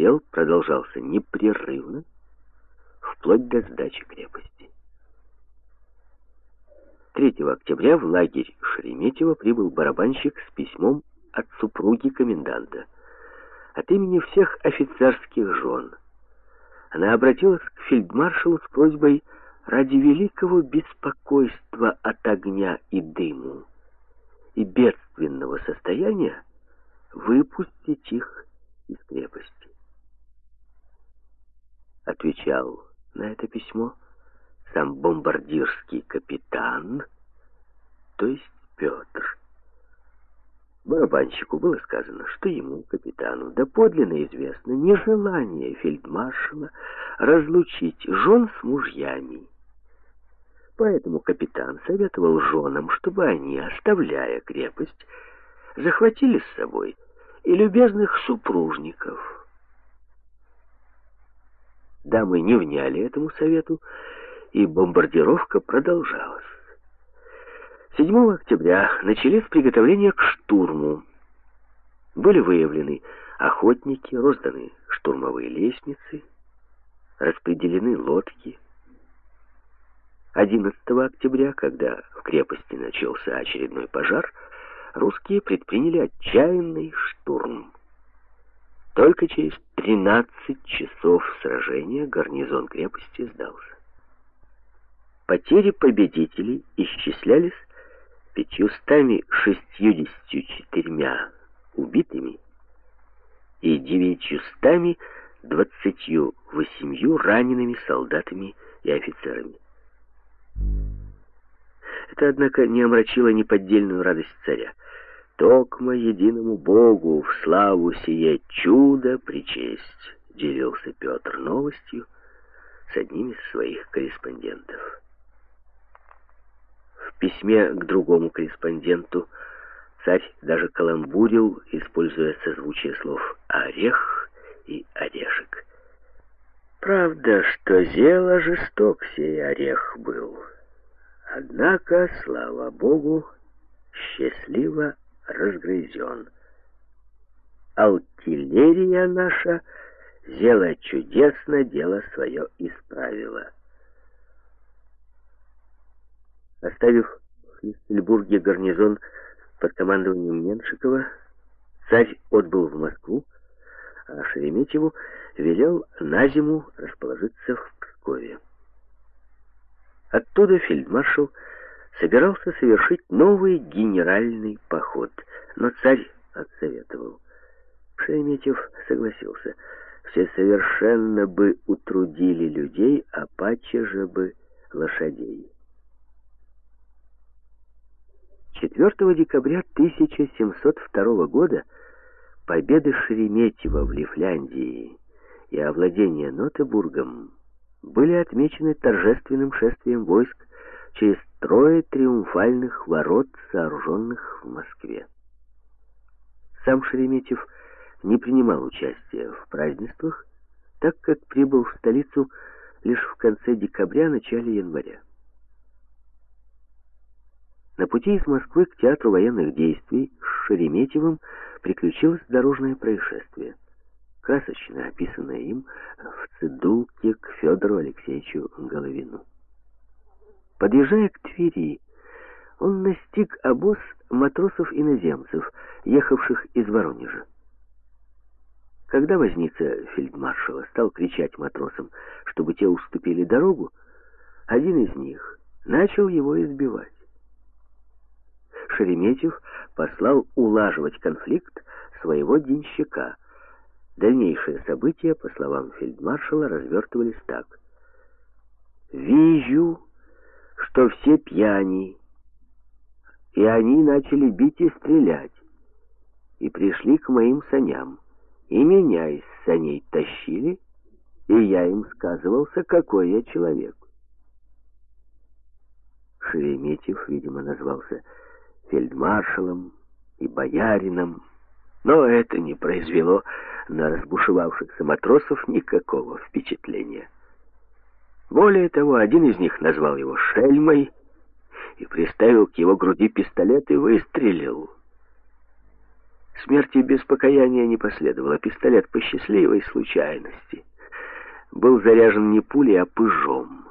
обстрел продолжался непрерывно, вплоть до сдачи крепости. 3 октября в лагерь Шереметьево прибыл барабанщик с письмом от супруги коменданта. От имени всех офицерских жен она обратилась к фельдмаршалу с просьбой ради великого беспокойства от огня и дыму и бедственного состояния выпустить их из крепости. Отвечал на это письмо сам бомбардирский капитан, то есть Петр. Барабанщику было сказано, что ему, капитану, доподлинно известно нежелание фельдмаршала разлучить жен с мужьями. Поэтому капитан советовал женам, чтобы они, оставляя крепость, захватили с собой и любезных супружников. Дамы не вняли этому совету, и бомбардировка продолжалась. 7 октября начались приготовления к штурму. Были выявлены охотники, розданы штурмовые лестницы, распределены лодки. 11 октября, когда в крепости начался очередной пожар, русские предприняли отчаянный штурм. Только через 13 часов сражения гарнизон крепости сдался. Потери победителей исчислялись 564 убитыми и 928 ранеными солдатами и офицерами. Это, однако, не омрачило неподдельную радость царя. «Токмо единому Богу в славу сие чудо причесть», — делился Петр новостью с одним из своих корреспондентов. В письме к другому корреспонденту царь даже каламбурил, используя созвучие слов «орех» и «орешек». Правда, что зело жесток сей орех был, однако, слава Богу, счастливо разгрызен. Артиллерия наша зело чудесно дело свое исправила. Оставив в Хлистельбурге гарнизон под командованием Меншикова, царь отбыл в Москву, а Шереметьеву велел на зиму расположиться в Пскове. Оттуда фельдмаршал собирался совершить новый генеральный поход, но царь отсоветовал. Шереметьев согласился. Все совершенно бы утрудили людей, а паче же бы лошадей. 4 декабря 1702 года победы Шереметьева в Лифляндии и овладение Нотебургом были отмечены торжественным шествием войск через трое триумфальных ворот, сооруженных в Москве. Сам Шереметьев не принимал участия в празднествах, так как прибыл в столицу лишь в конце декабря-начале января. На пути из Москвы к театру военных действий с Шереметьевым приключилось дорожное происшествие, красочно описанное им в цедулке к Федору Алексеевичу Головину. Подъезжая к Твери, он настиг обоз матросов-иноземцев, ехавших из Воронежа. Когда возница фельдмаршала стал кричать матросам, чтобы те уступили дорогу, один из них начал его избивать. Шереметьев послал улаживать конфликт своего денщика. Дальнейшие события, по словам фельдмаршала, развертывались так. «Вижу, что все пьяни, и они начали бить и стрелять, и пришли к моим саням, и меня из саней тащили, и я им сказывался, какой я человек». Шереметьев, видимо, назвался фельдмаршалом и боярином, но это не произвело на разбушевавшихся матросов никакого впечатления. Более того, один из них назвал его шельмой и приставил к его груди пистолет и выстрелил. Смерти без покаяния не последовало. Пистолет по счастливой случайности был заряжен не пулей, а пыжом.